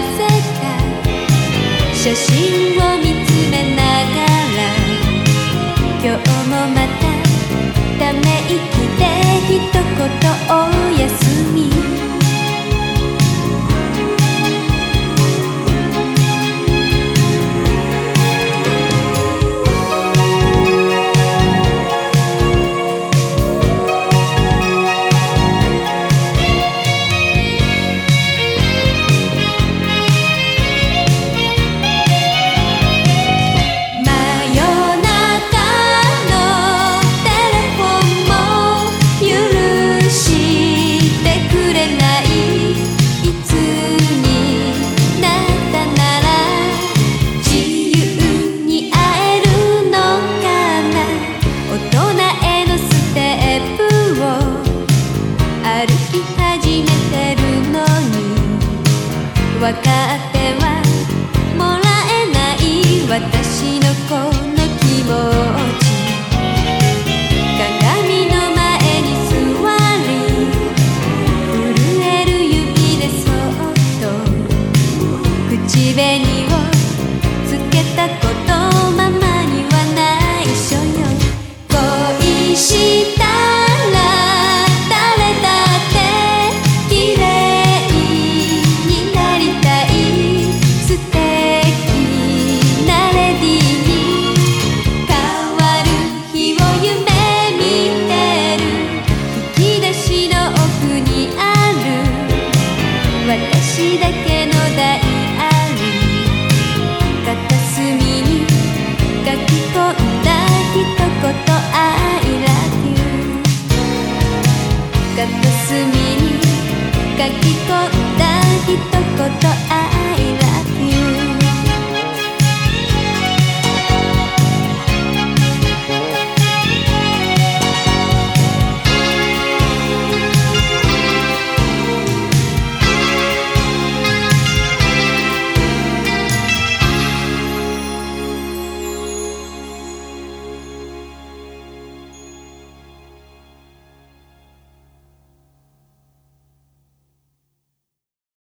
ぜか写真を見つめながら今日もまたため息で一言を私のこの気持ち鏡の前に座り震える指でそっと口紅をつけたこと私だけのダイアリー片隅に書き込んだ一言 I love you 片隅に書き込んだ一言 I